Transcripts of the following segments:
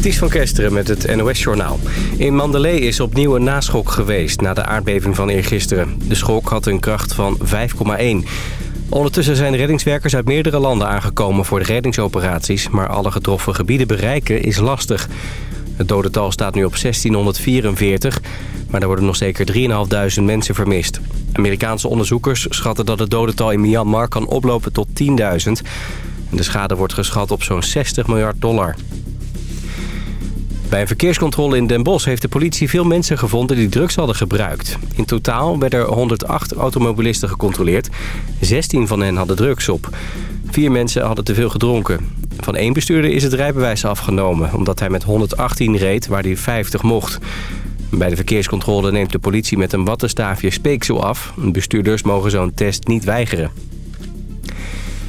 Ties van Kesteren met het NOS-journaal. In Mandalay is opnieuw een naschok geweest na de aardbeving van eergisteren. De schok had een kracht van 5,1. Ondertussen zijn reddingswerkers uit meerdere landen aangekomen voor de reddingsoperaties... maar alle getroffen gebieden bereiken is lastig. Het dodental staat nu op 1644, maar er worden nog zeker 3.500 mensen vermist. Amerikaanse onderzoekers schatten dat het dodental in Myanmar kan oplopen tot 10.000. De schade wordt geschat op zo'n 60 miljard dollar. Bij een verkeerscontrole in Den Bosch heeft de politie veel mensen gevonden die drugs hadden gebruikt. In totaal werden er 108 automobilisten gecontroleerd. 16 van hen hadden drugs op. Vier mensen hadden te veel gedronken. Van één bestuurder is het rijbewijs afgenomen... omdat hij met 118 reed waar hij 50 mocht. Bij de verkeerscontrole neemt de politie met een wattenstaafje speeksel af. Bestuurders mogen zo'n test niet weigeren.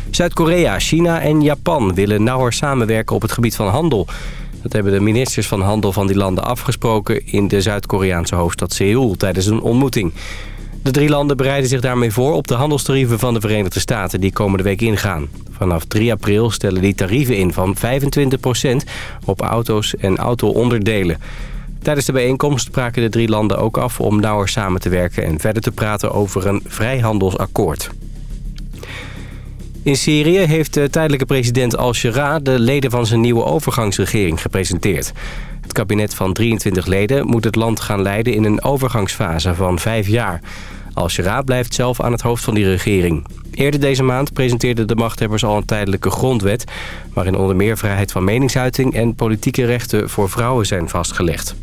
Zuid-Korea, China en Japan willen nauwer samenwerken op het gebied van handel... Dat hebben de ministers van handel van die landen afgesproken... in de Zuid-Koreaanse hoofdstad Seoul tijdens een ontmoeting. De drie landen bereiden zich daarmee voor op de handelstarieven van de Verenigde Staten... die komende week ingaan. Vanaf 3 april stellen die tarieven in van 25% op auto's en auto-onderdelen. Tijdens de bijeenkomst spraken de drie landen ook af om nauwer samen te werken... en verder te praten over een vrijhandelsakkoord. In Syrië heeft de tijdelijke president al-Shara de leden van zijn nieuwe overgangsregering gepresenteerd. Het kabinet van 23 leden moet het land gaan leiden in een overgangsfase van vijf jaar. Al-Shara blijft zelf aan het hoofd van die regering. Eerder deze maand presenteerden de machthebbers al een tijdelijke grondwet... waarin onder meer vrijheid van meningsuiting en politieke rechten voor vrouwen zijn vastgelegd.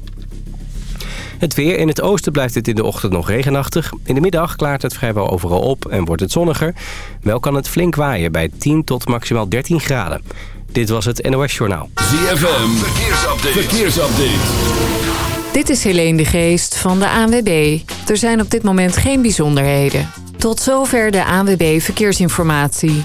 Het weer. In het oosten blijft het in de ochtend nog regenachtig. In de middag klaart het vrijwel overal op en wordt het zonniger. Wel kan het flink waaien bij 10 tot maximaal 13 graden. Dit was het NOS Journaal. ZFM. Verkeersupdate. Verkeersupdate. Dit is Helene de Geest van de ANWB. Er zijn op dit moment geen bijzonderheden. Tot zover de ANWB Verkeersinformatie.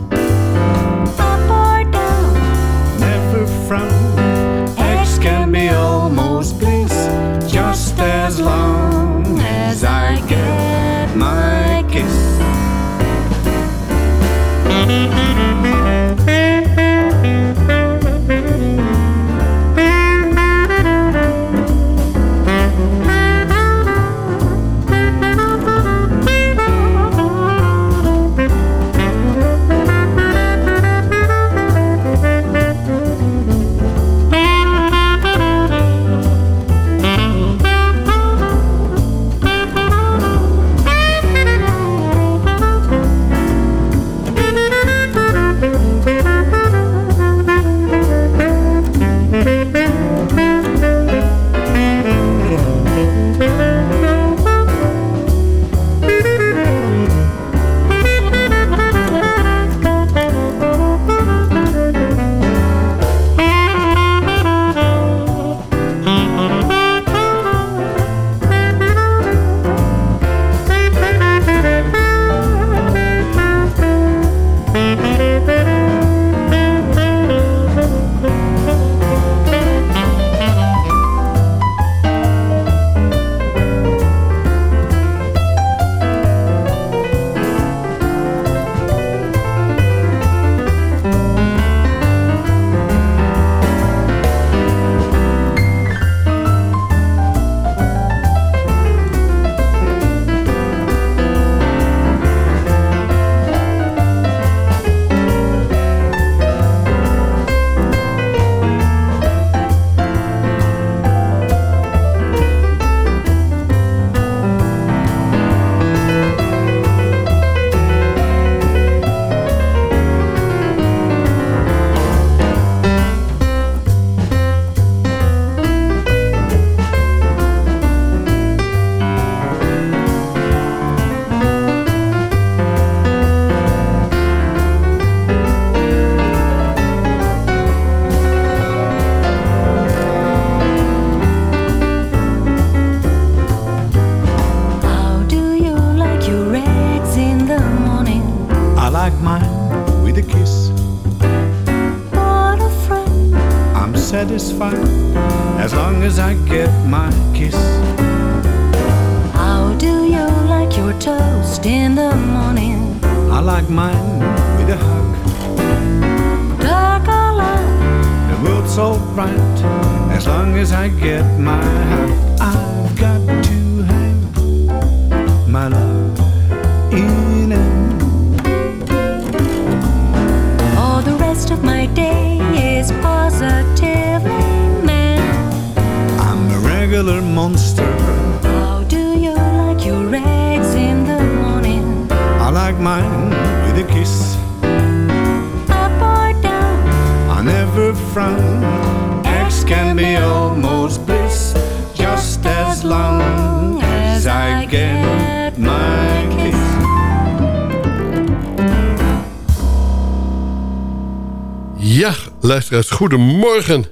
Ja, luisteraars, goedemorgen.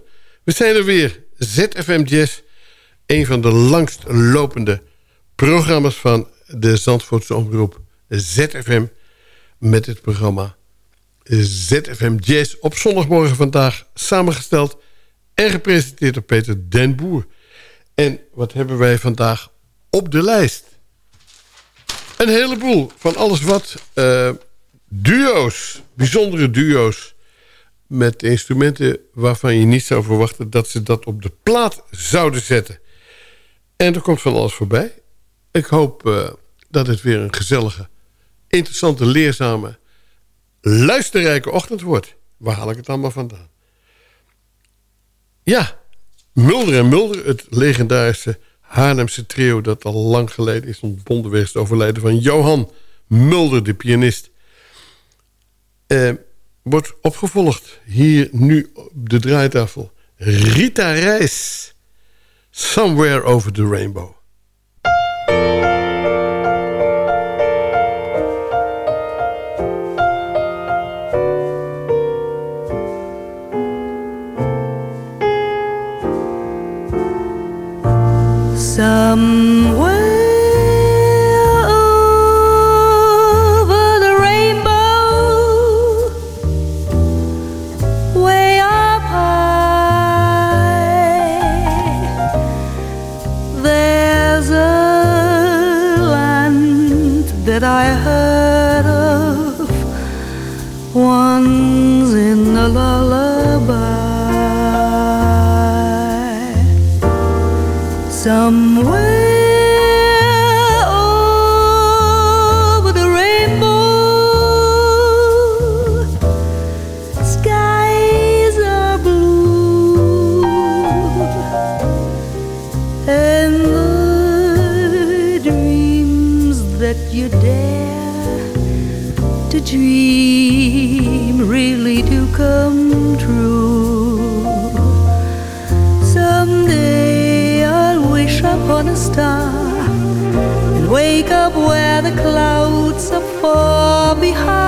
We zijn er weer. ZFM Jazz, een van de langst lopende programma's van de Zandvoortse omroep ZFM... met het programma ZFM Jazz op zondagmorgen vandaag... samengesteld en gepresenteerd door Peter Den Boer. En wat hebben wij vandaag op de lijst? Een heleboel van alles wat eh, duo's, bijzondere duo's met instrumenten waarvan je niet zou verwachten... dat ze dat op de plaat zouden zetten. En er komt van alles voorbij. Ik hoop eh, dat het weer een gezellige, interessante, leerzame... luisterrijke ochtend wordt. Waar haal ik het allemaal vandaan? Ja, Mulder en Mulder, het legendarische Haarlemse trio... dat al lang geleden is ontbonden wegens het overlijden van Johan Mulder, de pianist... Eh, wordt opgevolgd. Hier nu op de draaitafel. Rita Reis. Somewhere over the rainbow. Somewhere over the rainbow, skies are blue, and the dreams that you dare to dream really do come true. Behind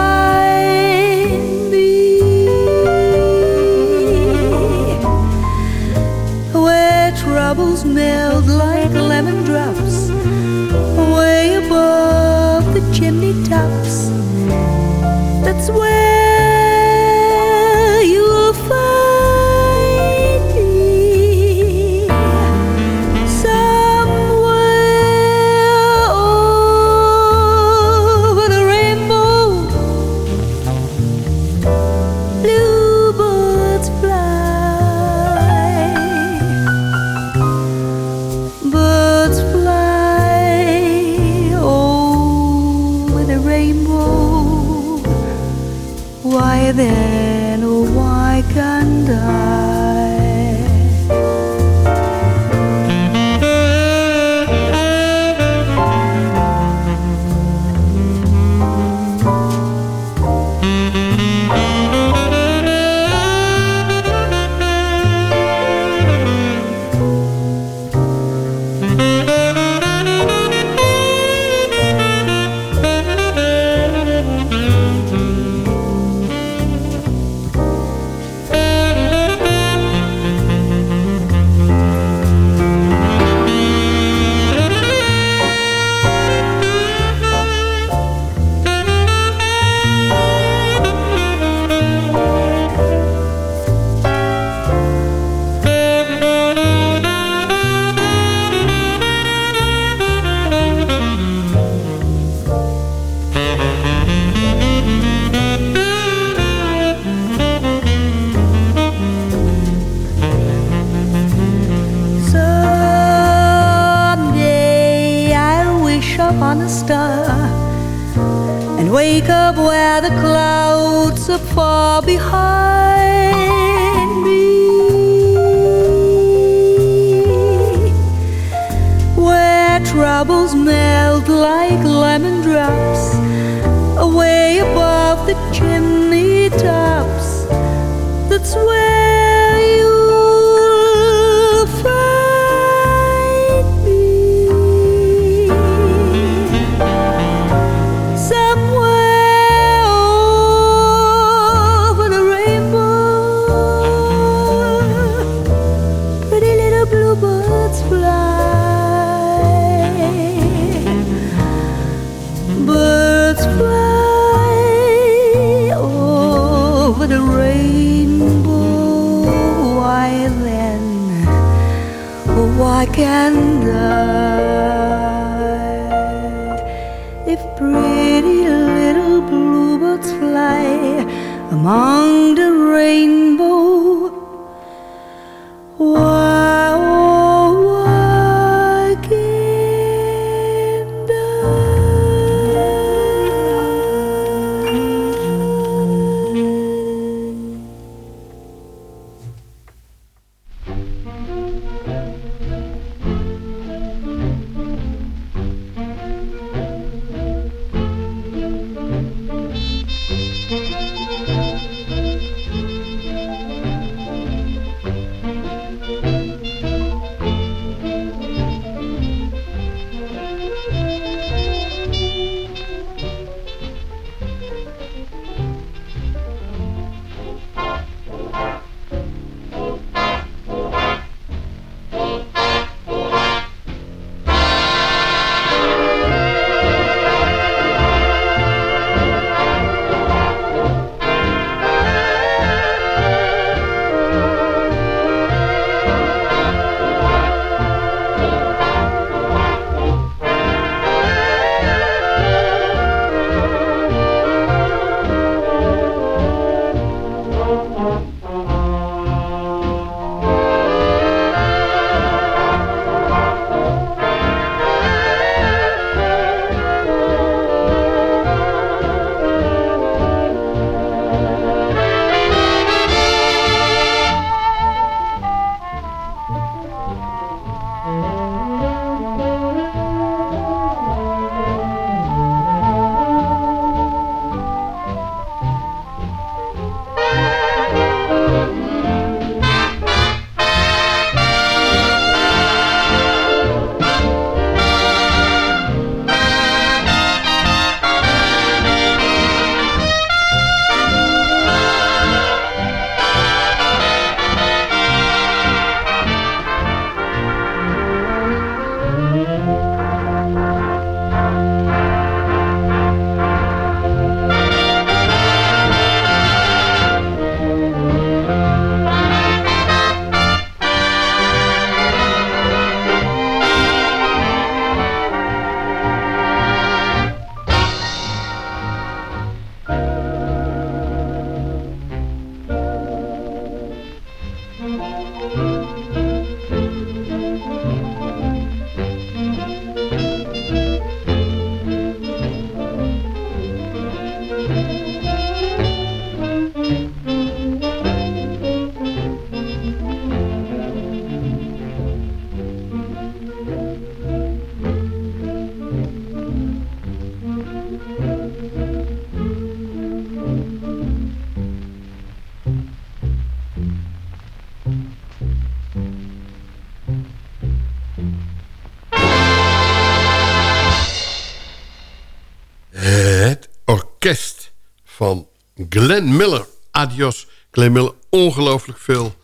Glenn Miller. Adios, Glenn Miller. Ongelooflijk veel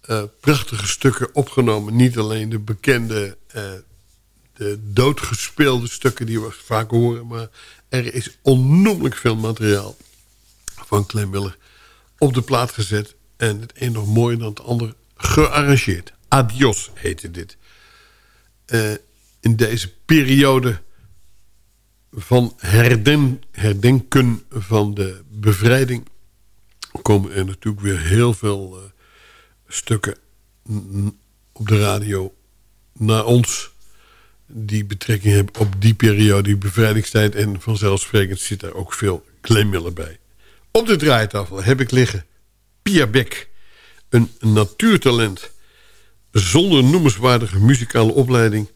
eh, prachtige stukken opgenomen. Niet alleen de bekende, eh, de doodgespeelde stukken die we vaak horen... maar er is onnoemelijk veel materiaal van Glenn Miller op de plaat gezet... en het een nog mooier dan het ander gearrangeerd. Adios heette dit. Eh, in deze periode van herden, herdenken van de bevrijding... komen er natuurlijk weer heel veel eh, stukken op de radio naar ons. die betrekking hebben op die periode, die bevrijdingstijd. En vanzelfsprekend zit daar ook veel klemmillen bij. Op de draaitafel heb ik liggen Pia Beck. Een natuurtalent zonder noemenswaardige muzikale opleiding.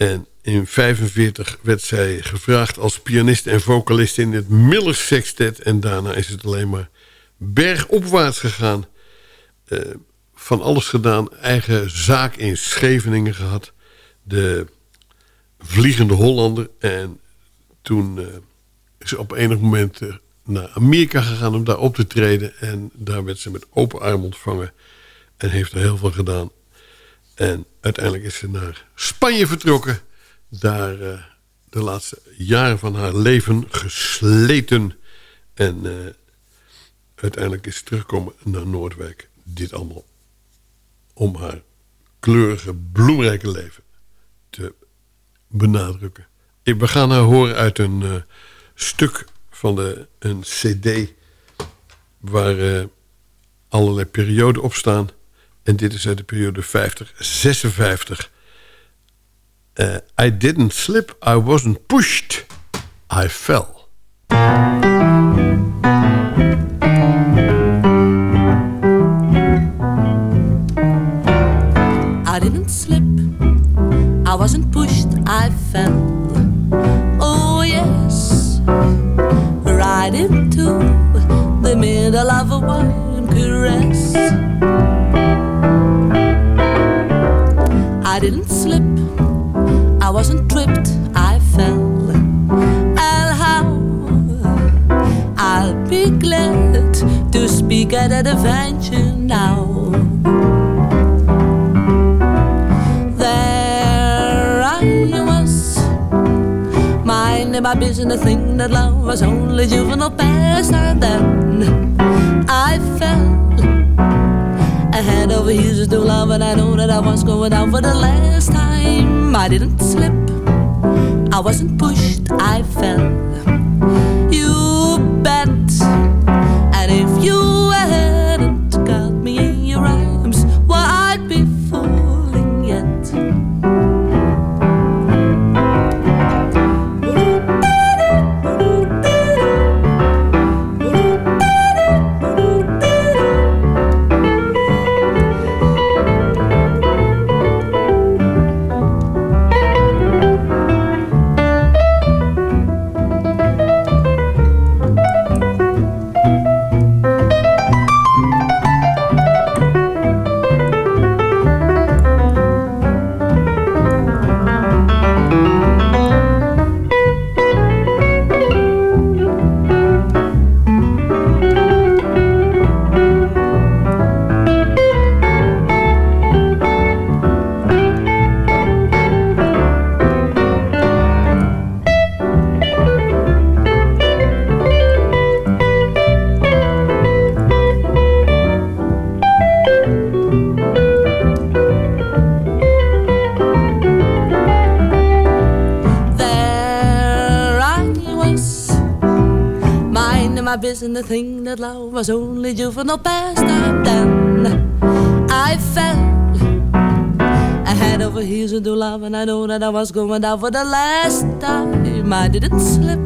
En in 45 werd zij gevraagd als pianist en vocalist in het Miller Sextet. En daarna is het alleen maar bergopwaarts gegaan. Uh, van alles gedaan. Eigen zaak in Scheveningen gehad. De Vliegende Hollander. En toen uh, is ze op enig moment uh, naar Amerika gegaan om daar op te treden. En daar werd ze met open arm ontvangen. En heeft er heel veel gedaan. En uiteindelijk is ze naar Spanje vertrokken. Daar uh, de laatste jaren van haar leven gesleten. En uh, uiteindelijk is ze teruggekomen naar Noordwijk. Dit allemaal om haar kleurige, bloemrijke leven te benadrukken. We gaan haar horen uit een uh, stuk van de, een cd... waar allerlei perioden op staan. En dit is uit de periode 50-56. Uh, I didn't slip, I wasn't pushed, I fell. I didn't slip, I wasn't pushed, I fell. Oh, yes, right into the middle of a warm I didn't slip, I wasn't tripped, I fell. And how I'll be glad to speak at an adventure now. There I was, minding my business, thing that love was only juvenile past, and then I fell head over heels to love, and I know that I was going down for the last time. I didn't slip, I wasn't pushed, I fell. Pastime. Then I fell, I head over heels into love, and I know that I was going down for the last time. I didn't slip,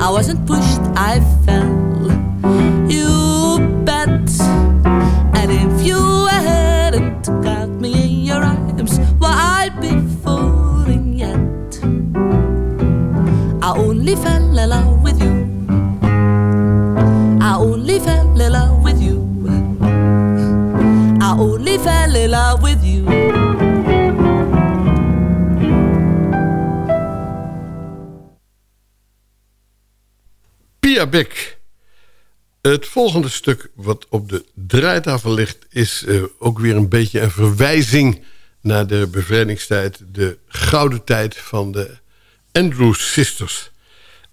I wasn't pushed, I fell. Het volgende stuk wat op de draaitafel ligt... is uh, ook weer een beetje een verwijzing naar de bevrijdingstijd. De gouden tijd van de Andrews Sisters.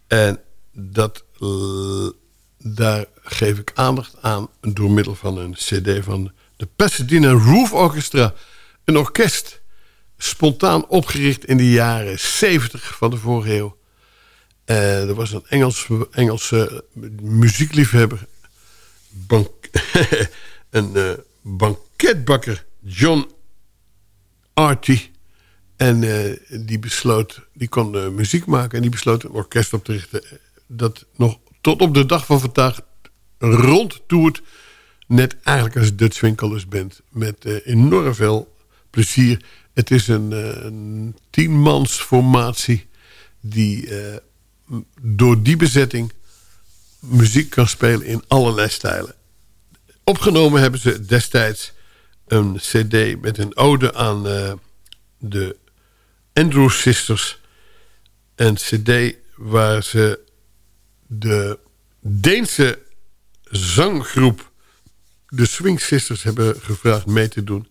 En dat, uh, daar geef ik aandacht aan door middel van een cd van de Pasadena Roof Orchestra. Een orkest, spontaan opgericht in de jaren 70 van de vorige eeuw. Uh, er was een Engels, Engelse muziekliefhebber. Bank, een uh, banketbakker, John Artie. En eh, die besloot, die kon eh, muziek maken en die besloot een orkest op te richten. Dat nog tot op de dag van vandaag rondtoert. Net eigenlijk als Dutch Winkelers bent. Met eh, enorm veel plezier. Het is een, eh, een tienmansformatie die eh, door die bezetting muziek kan spelen in allerlei stijlen. Opgenomen hebben ze destijds een cd met een ode aan eh, de Andrew Sisters. Een cd waar ze de Deense zanggroep de Swing Sisters hebben gevraagd mee te doen.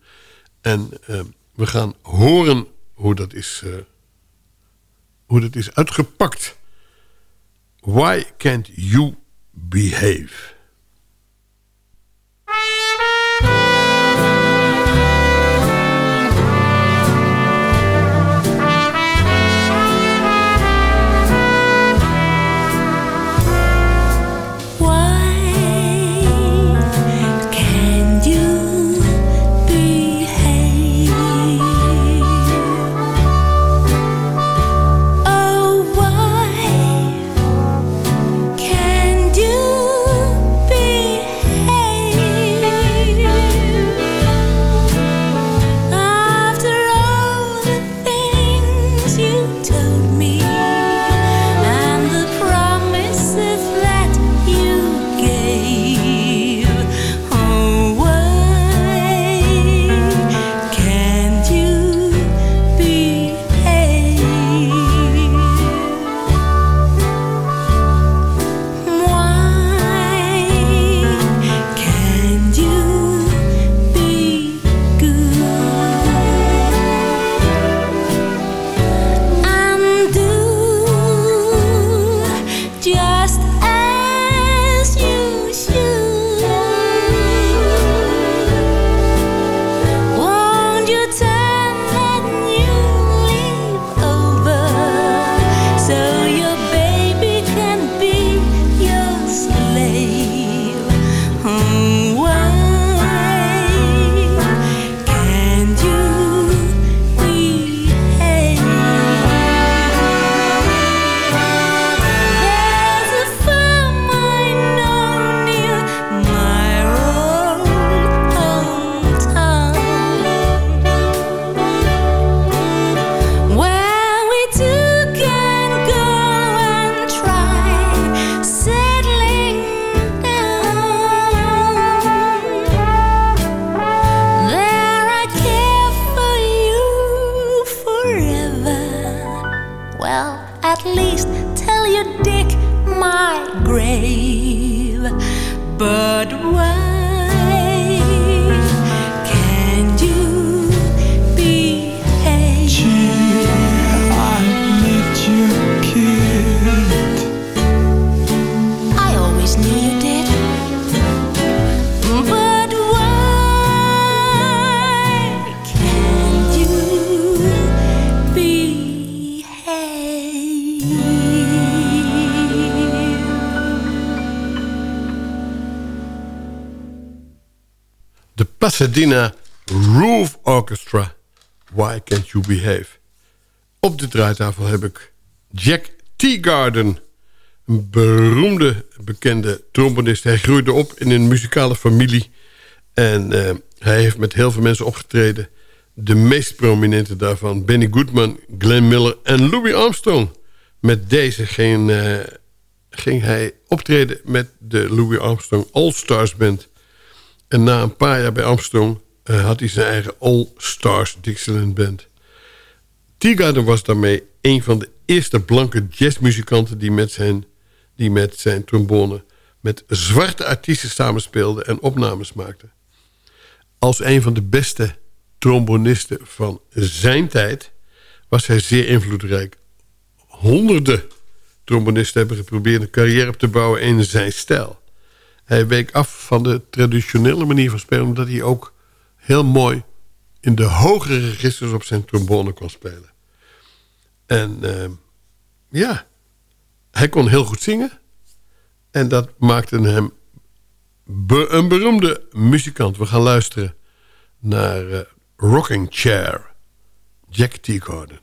En eh, we gaan horen hoe dat is, eh, hoe dat is uitgepakt. Why can't you behave? Pasadena Roof Orchestra. Why Can't You Behave? Op de draaitafel heb ik Jack Teagarden. Een beroemde, bekende trombonist. Hij groeide op in een muzikale familie. En eh, hij heeft met heel veel mensen opgetreden. De meest prominente daarvan, Benny Goodman, Glenn Miller en Louis Armstrong. Met deze ging, eh, ging hij optreden met de Louis Armstrong All Stars Band. En na een paar jaar bij Armstrong eh, had hij zijn eigen All Stars Dixieland Band. Teagarden was daarmee een van de eerste blanke jazzmuzikanten... die met zijn, die met zijn trombone met zwarte artiesten samenspeelde en opnames maakte. Als een van de beste trombonisten van zijn tijd... was hij zeer invloedrijk. Honderden trombonisten hebben geprobeerd een carrière op te bouwen in zijn stijl. Hij week af van de traditionele manier van spelen... omdat hij ook heel mooi in de hogere registers op zijn trombone kon spelen. En eh, ja, hij kon heel goed zingen. En dat maakte hem een beroemde muzikant. We gaan luisteren naar eh, Rocking Chair. Jack Teagarden.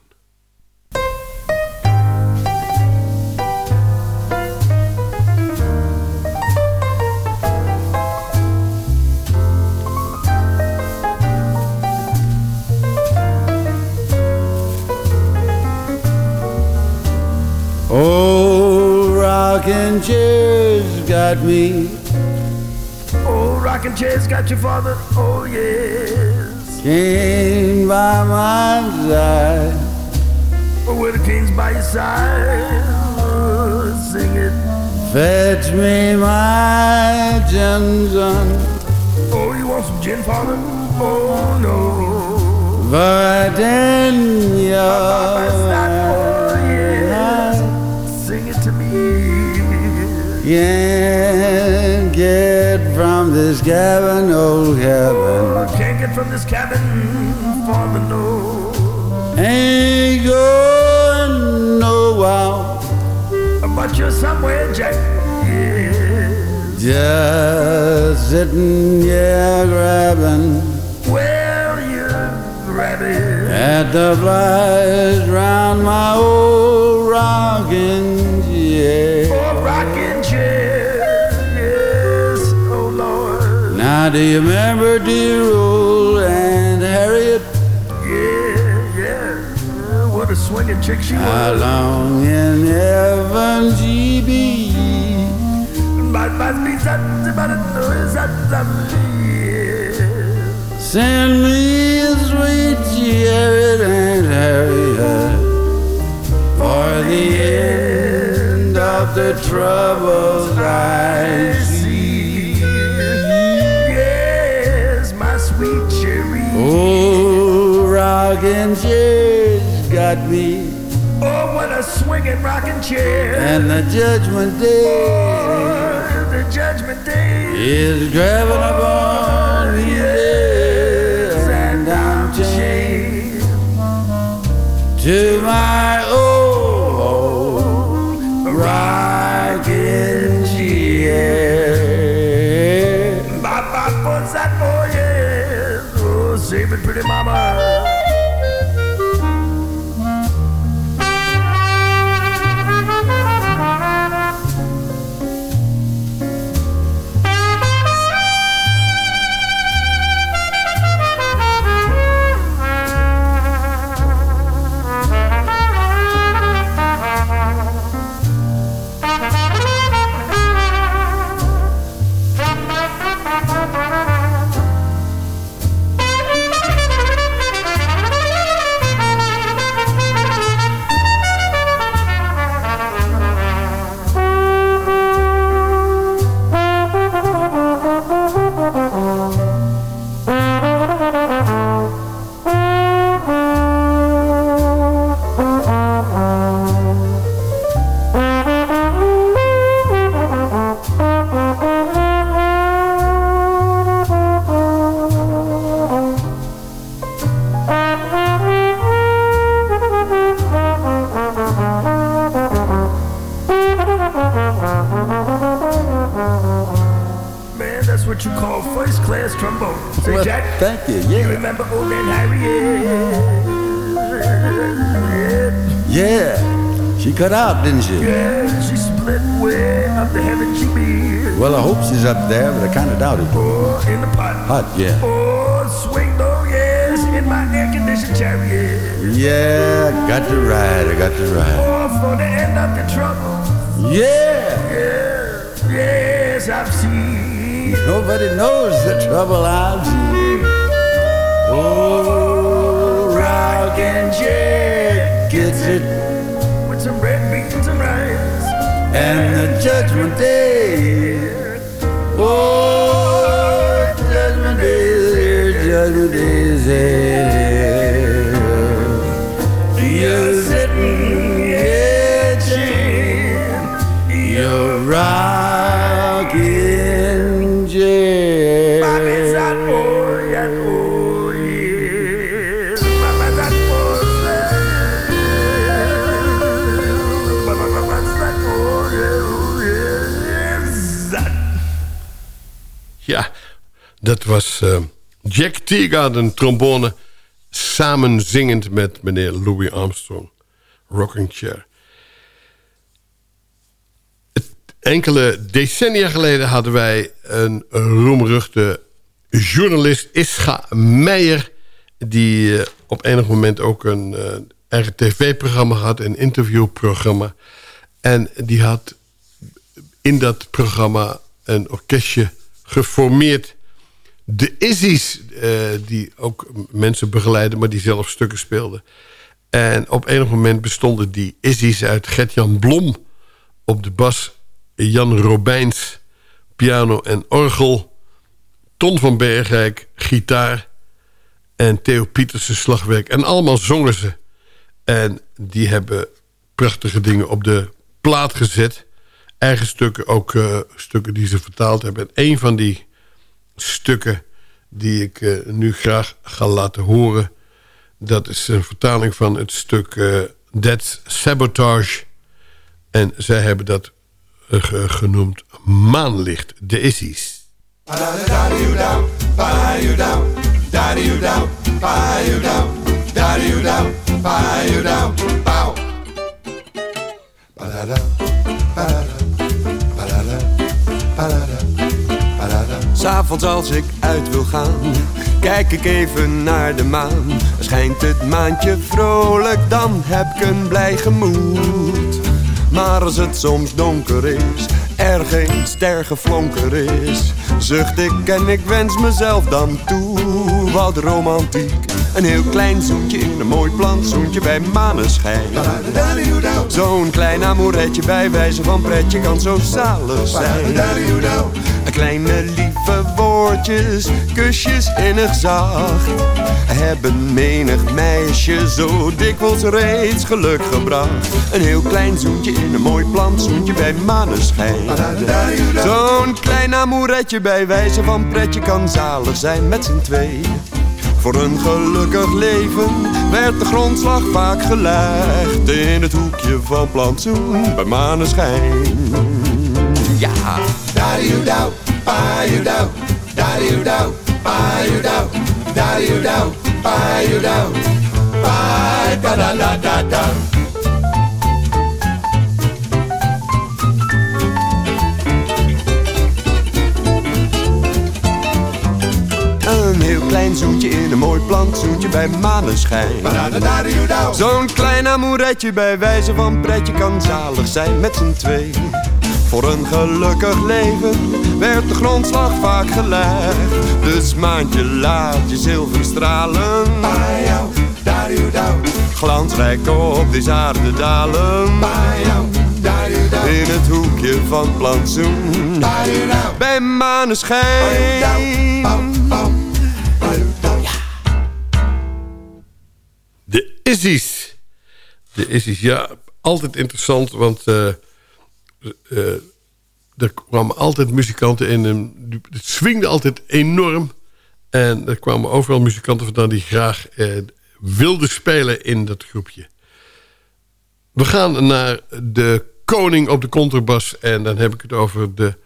Oh, Old rocking chairs got me. Oh, Old rocking chairs got your father. Oh yes. Cane by my side. Oh, with the king's by your side. Oh, sing it. Fetch me my gin, son. Oh, you want some gin, father? Oh no. For ten years. Oh Can't get from this cabin, oh, old cabin. Can't get from this cabin, father no. Ain't going nowhere. But you're somewhere, Jack. Yes. Just sitting here grabbing Well, you're grabbing. at the flies round my old Now do you remember dear old Aunt Harriet? Yeah, yeah. What a swinging chick she How was. long in heaven she be? But must be something about it. No, something. Yeah. Send me a sweet chariot, Aunt Harriet, for the end of the troubles I Oh, rocking chairs got me, Oh, what a swinging rocking chair. and the judgment day Oh, the judgment day. is grabbing upon me, yes, and I'm chained to my cut out, didn't she? Yeah, she split way up to heaven. Well, I hope she's up there, but I kind of doubt it. Oh, in the pot. Hot, yeah. Oh, swing low, yes, in my air-conditioned chariot. Yeah, I got to ride, I got to ride. Oh, for the end of the trouble. Yeah, Yeah, yes, I've seen. nobody knows the trouble I've seen. Oh, Rock and Jack gets it, and the judgment day. Was eh, Jack Teagarden, trombone samen zingend met meneer Louis Armstrong. Rocking Chair. Enkele decennia geleden hadden wij een roemruchte journalist Ischa Meijer... die uh, op enig moment ook een uh, eigen tv-programma had, een interviewprogramma. En die had in dat programma een orkestje geformeerd. De Izzy's, uh, die ook mensen begeleiden, maar die zelf stukken speelden. En op enig moment bestonden die Izzy's uit Gert-Jan Blom op de bas... Jan Robijns, piano en orgel... Ton van Bergrijk, gitaar... en Theo Pietersen, slagwerk. En allemaal zongen ze. En die hebben prachtige dingen op de plaat gezet. Eigen stukken, ook uh, stukken die ze vertaald hebben. En een van die stukken die ik uh, nu graag ga laten horen... dat is een vertaling van het stuk uh, That's Sabotage. En zij hebben dat genoemd Maanlicht, de Issies. S'avonds als ik uit wil gaan, kijk ik even naar de maan. Schijnt het maandje vrolijk, dan heb ik een blij gemoed. Maar als het soms donker is, er geen ster geflonker is, zucht ik en ik wens mezelf dan toe wat romantiek. Een heel klein zoentje in een mooi plantsoentje bij maneschijn. Zo'n klein amouretje bij wijze van pretje kan zo zalig zijn. Kleine lieve woordjes, kusjes innig zacht. Hebben menig meisje zo dikwijls reeds geluk gebracht. Een heel klein zoentje in een mooi plantsoentje bij maneschijn. Zo'n klein amouretje bij wijze van pretje kan zalig zijn met z'n twee. Voor een gelukkig leven werd de grondslag vaak gelegd In het hoekje van plantsoen bij maneschijn. Ja. Da-di-do, ba-di-do, da-di-do, ba-di-do Da-di-do, ba-di-do, ba-da-da-da-da Een heel klein zoentje in een mooi plantsoentje bij maneschijn. Zo'n klein amouretje bij wijze van pretje kan zalig zijn met z'n twee. Voor een gelukkig leven werd de grondslag vaak gelegd. Dus maandje laat je zilver stralen. Glansrijk op deze aarde dalen. In het hoekje van plantsoen. Bij maneschijn. Izzy's. De Izzy's, ja, altijd interessant, want uh, uh, er kwamen altijd muzikanten in. En het swingde altijd enorm. En er kwamen overal muzikanten vandaan die graag uh, wilden spelen in dat groepje. We gaan naar de koning op de contrabas. En dan heb ik het over de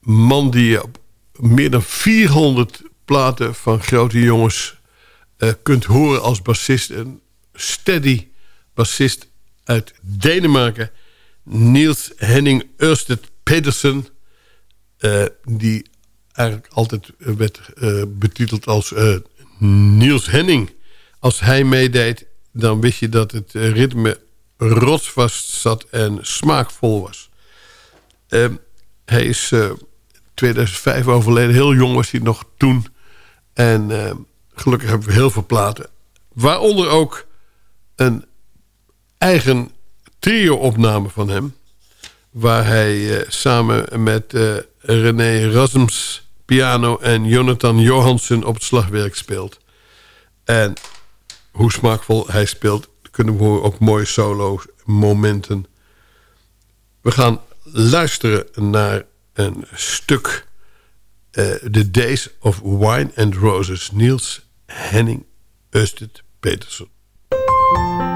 man die op meer dan 400 platen van grote jongens kunt horen als bassist. Een steady bassist uit Denemarken. Niels Henning Ørsted Pedersen. Uh, die eigenlijk altijd werd uh, betiteld als Niels Henning. Als hij meedeed, dan wist je dat het ritme rotsvast zat en smaakvol was. hij is 2005 overleden. Heel jong was hij nog toen. En Gelukkig hebben we heel veel platen. Waaronder ook een eigen trio-opname van hem. Waar hij uh, samen met uh, René Rasms piano en Jonathan Johansen op het slagwerk speelt. En hoe smaakvol hij speelt, kunnen we horen ook mooie solo momenten. We gaan luisteren naar een stuk... Uh, The Days of Wine and Roses, Niels Henning Østed Petersen. Niels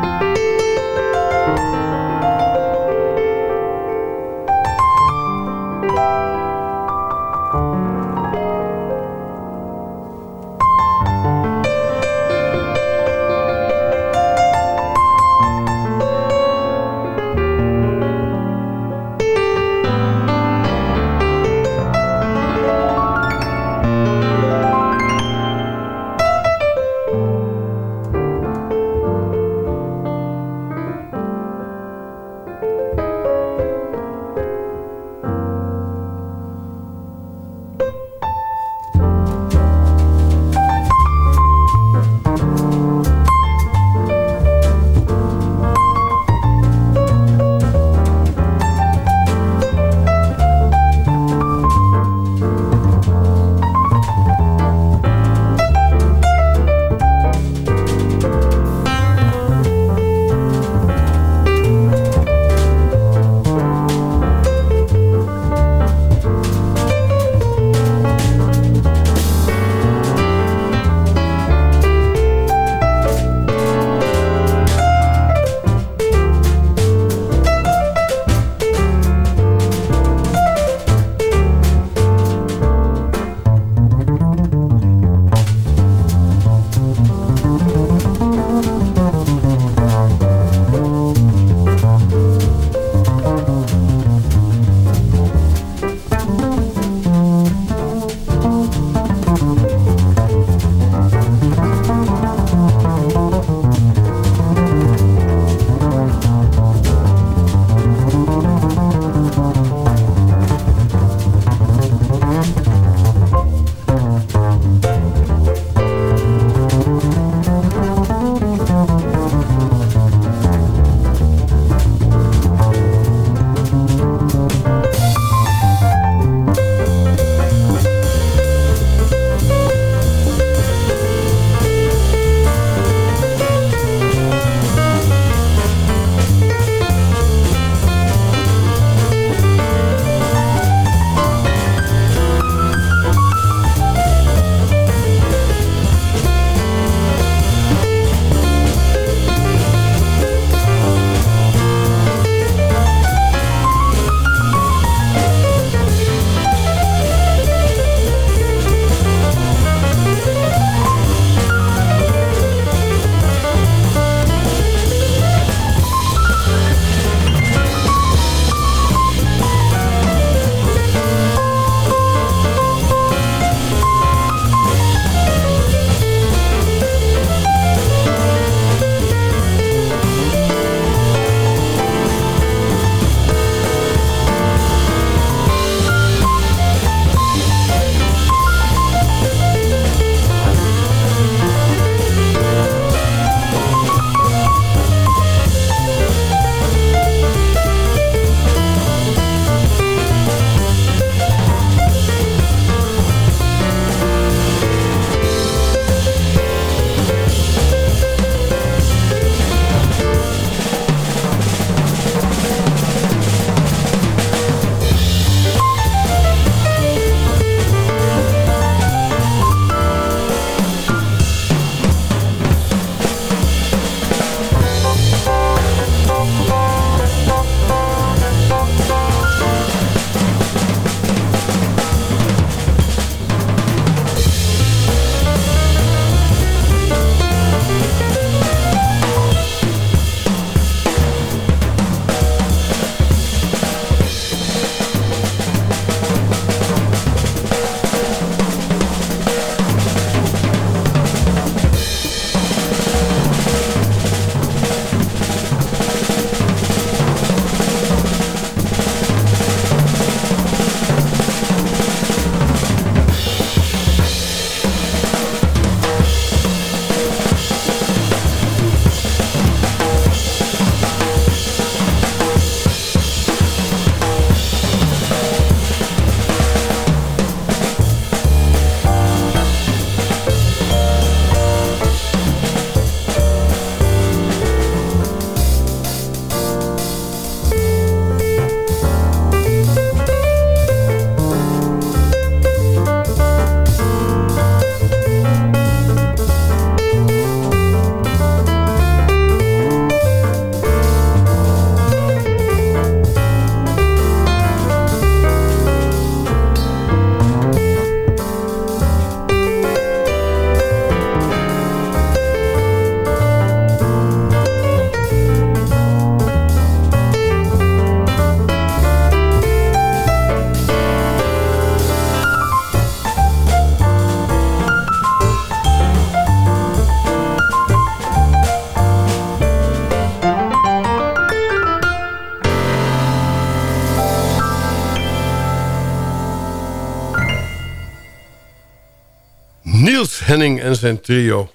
En zijn trio.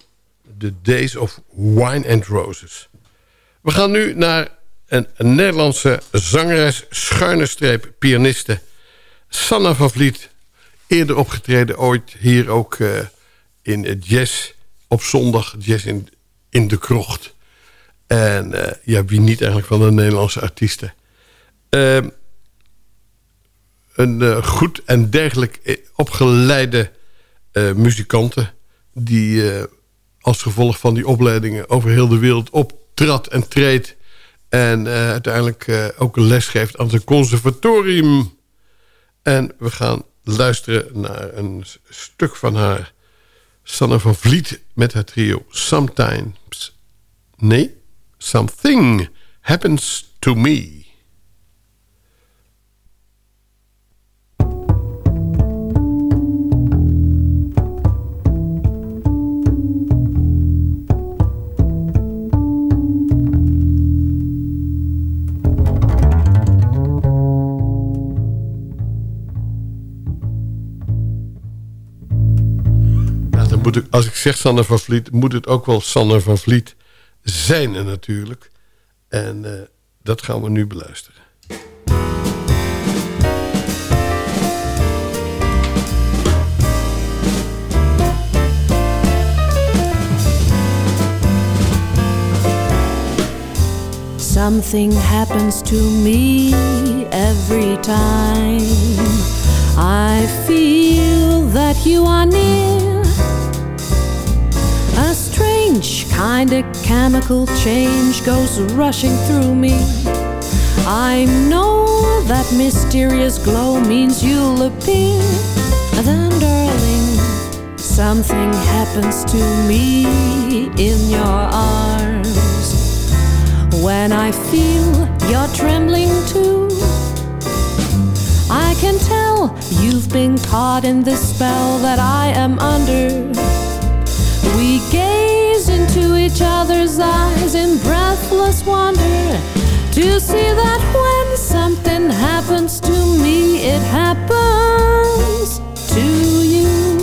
The Days of Wine and Roses. We gaan nu naar een, Nederlandse zangeres, schuine streep, pianiste. Sanna van Vliet. Eerder opgetreden ooit hier ook uh, in jazz op zondag. Jazz in, in de krocht. En uh, ja, wie niet eigenlijk van de Nederlandse artiesten. Uh, een uh, goed en dergelijk opgeleide muzikanten... die als gevolg van die opleidingen over heel de wereld optrad en treedt... en uiteindelijk ook een les geeft aan zijn conservatorium. En we gaan luisteren naar een stuk van haar... Sanne van Vliet met haar trio Sometimes... Nee, Something Happens to Me. Als ik zeg Sanne van Vliet, moet het ook wel Sanne van Vliet zijn natuurlijk. En uh, dat gaan we nu beluisteren. Something happens to me every time I feel that you are near. Strange kind of chemical change goes rushing through me. I know that mysterious glow means you'll appear. Then, darling, something happens to me in your arms. When I feel you're trembling too, I can tell you've been caught in the spell that I am under. We gaze into each other's eyes in breathless wonder to see that when something happens to me, it happens to you.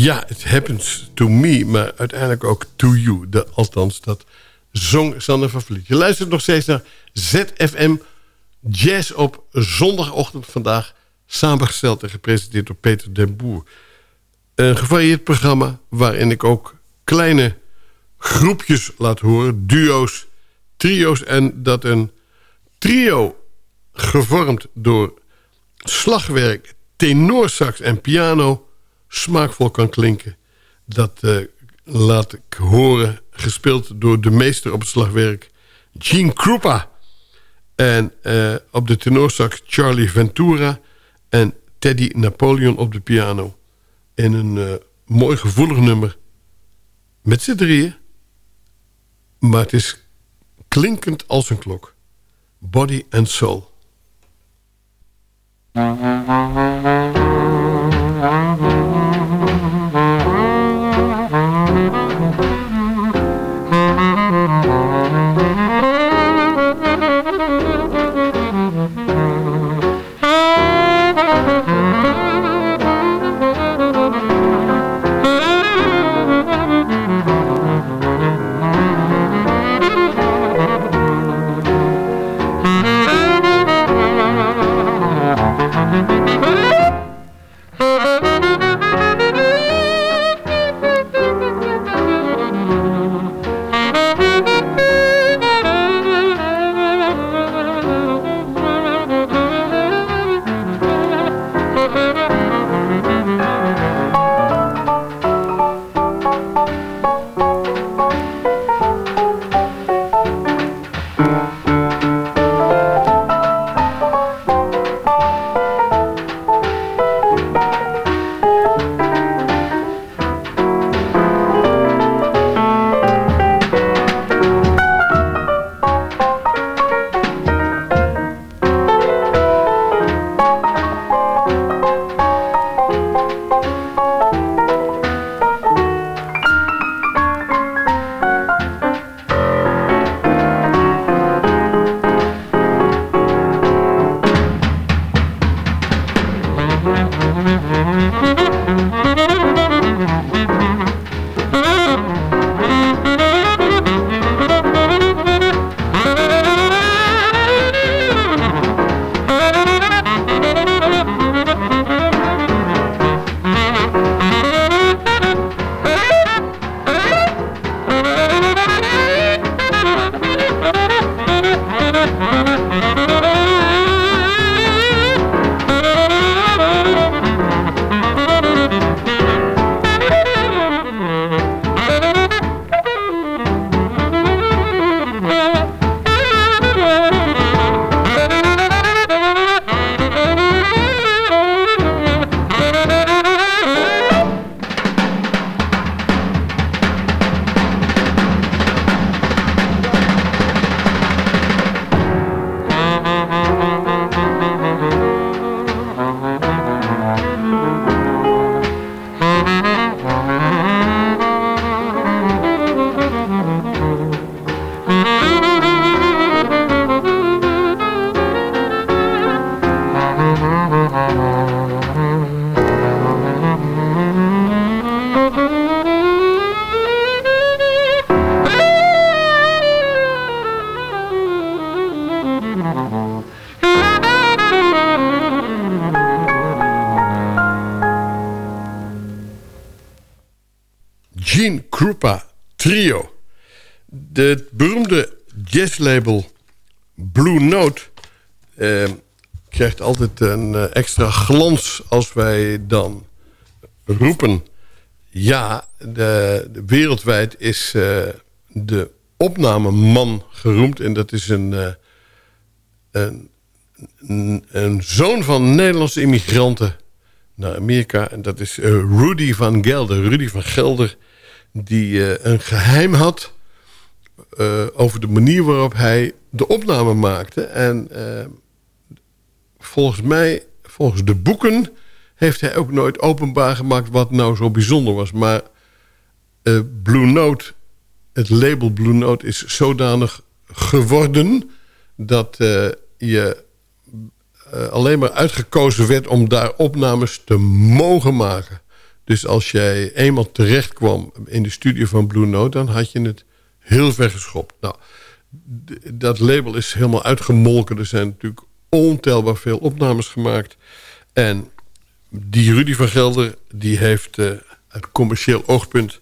Ja, it happens to me, maar uiteindelijk ook to you. De, althans, dat zong Sander van Vliet. Je luistert nog steeds naar ZFM Jazz op zondagochtend vandaag. Samengesteld en gepresenteerd door Peter den Boer. Een gevarieerd programma waarin ik ook kleine groepjes laat horen. Duo's, trio's en dat een trio gevormd door slagwerk, tenorsax en piano smaakvol kan klinken. Dat eh, laat ik horen, gespeeld door de meester op het slagwerk, Gene Krupa. En uh, op de tenorsax Charlie Ventura en Teddy Napoleon op de piano. In een uh, mooi gevoelig nummer. Met z'n drieën. Maar het is klinkend als een klok. Body and Soul. jazzlabel Blue Note... Eh, krijgt altijd een eh, extra glans als wij dan roepen... ja, de, wereldwijd is uh, de opnameman geroemd... en dat is een, uh, een, een, een, zoon van Nederlandse immigranten naar Amerika... en dat is Rudy van Gelder. Rudy van Gelder die een geheim had uh, over de manier waarop hij de opname maakte. En uh, volgens mij, volgens de boeken, heeft hij ook nooit openbaar gemaakt wat nou zo bijzonder was. Maar Blue Note, het label Blue Note is zodanig geworden dat je alleen maar uitgekozen werd om daar opnames te mogen maken. Dus als jij eenmaal terecht kwam in de studio van Blue Note... dan had je het heel ver geschopt. Nou, dat label is helemaal uitgemolken. Er zijn natuurlijk ontelbaar veel opnames gemaakt. En die Rudy van Gelder, die heeft uh, uit commercieel oogpunt...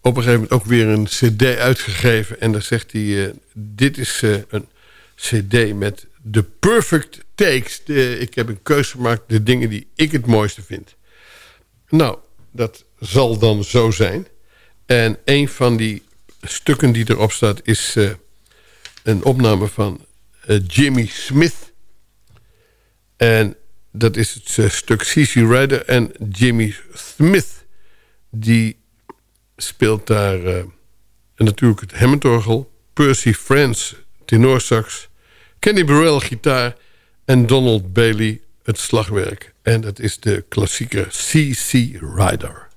op een gegeven moment ook weer een cd uitgegeven. En dan zegt hij, uh, dit is uh, een cd met de perfect takes. Ik heb een keuze gemaakt, de dingen die ik het mooiste vind. Nou, dat zal dan zo zijn. En een van die stukken die erop staat is uh, een opname van uh, Jimmy Smith. En dat is het uh, stuk CC Rider en Jimmy Smith. Die speelt daar natuurlijk het Hammondorgel. Percy Friends, tenorsax. Kenny Burrell, gitaar. En Donald Bailey, het slagwerk. En dat is de klassieke CC Rider.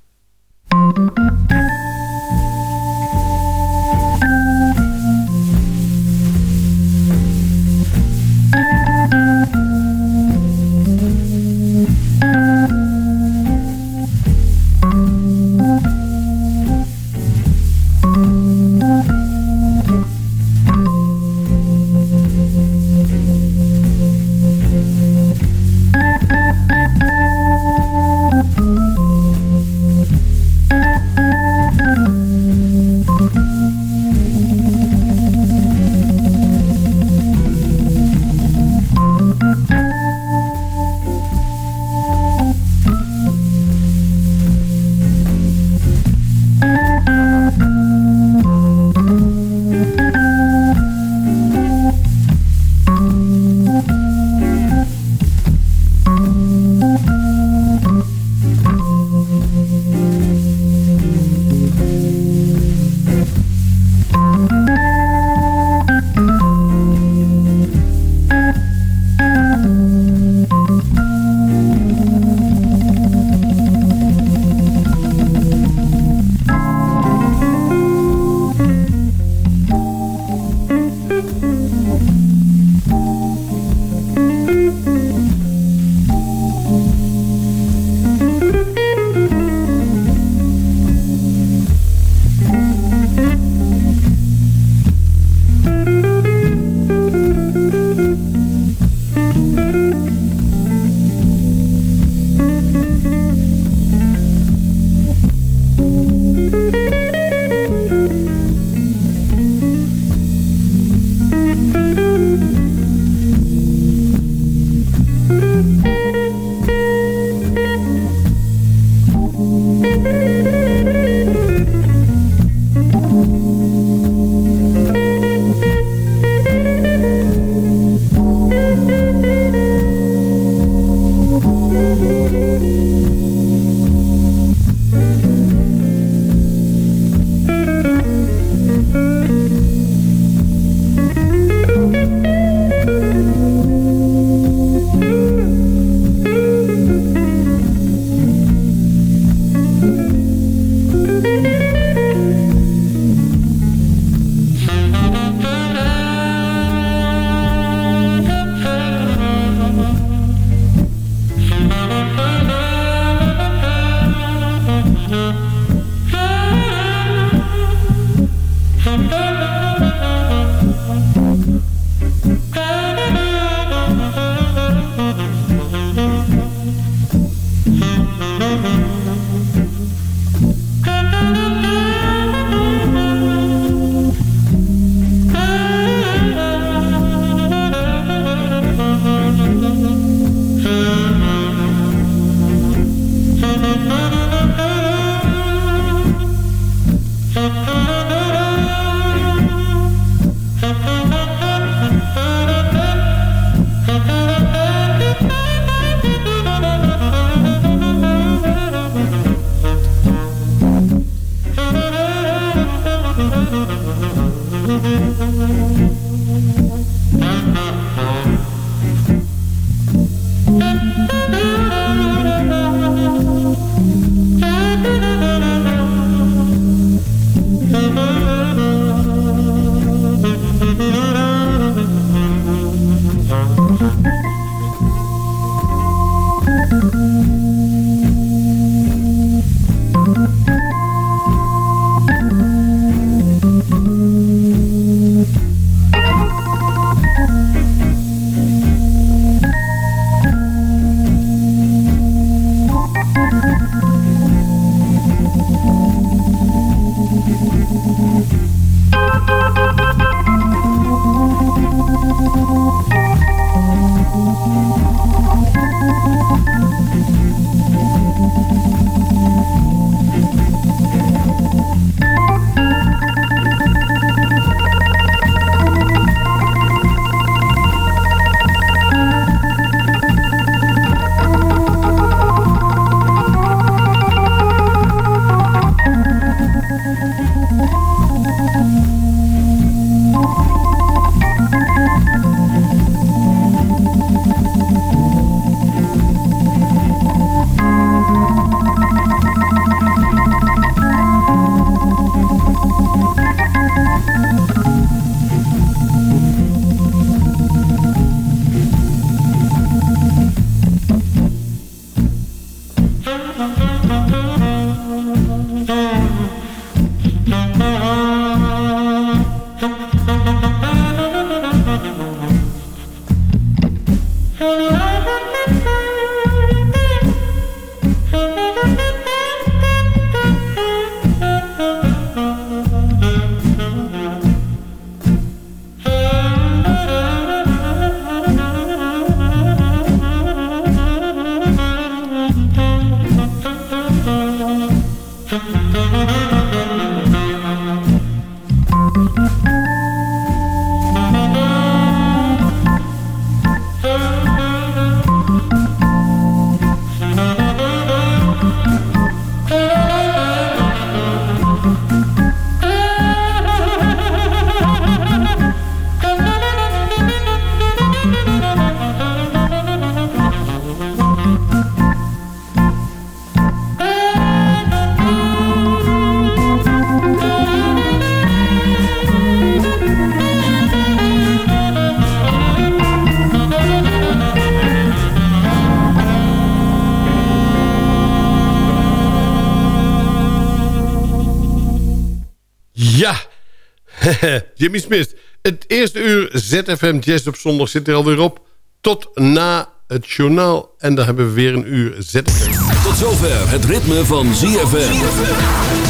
Jimmy Smith. Het eerste uur ZFM Jazz op zondag zit er alweer op. Tot na het journaal. En dan hebben we weer een uur ZFM. Tot zover het ritme van ZFM.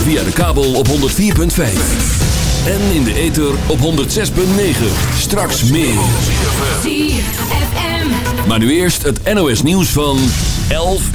Via de kabel op 104.5. En in de ether op 106.9. Straks meer. ZFM. Maar nu eerst het NOS nieuws van 11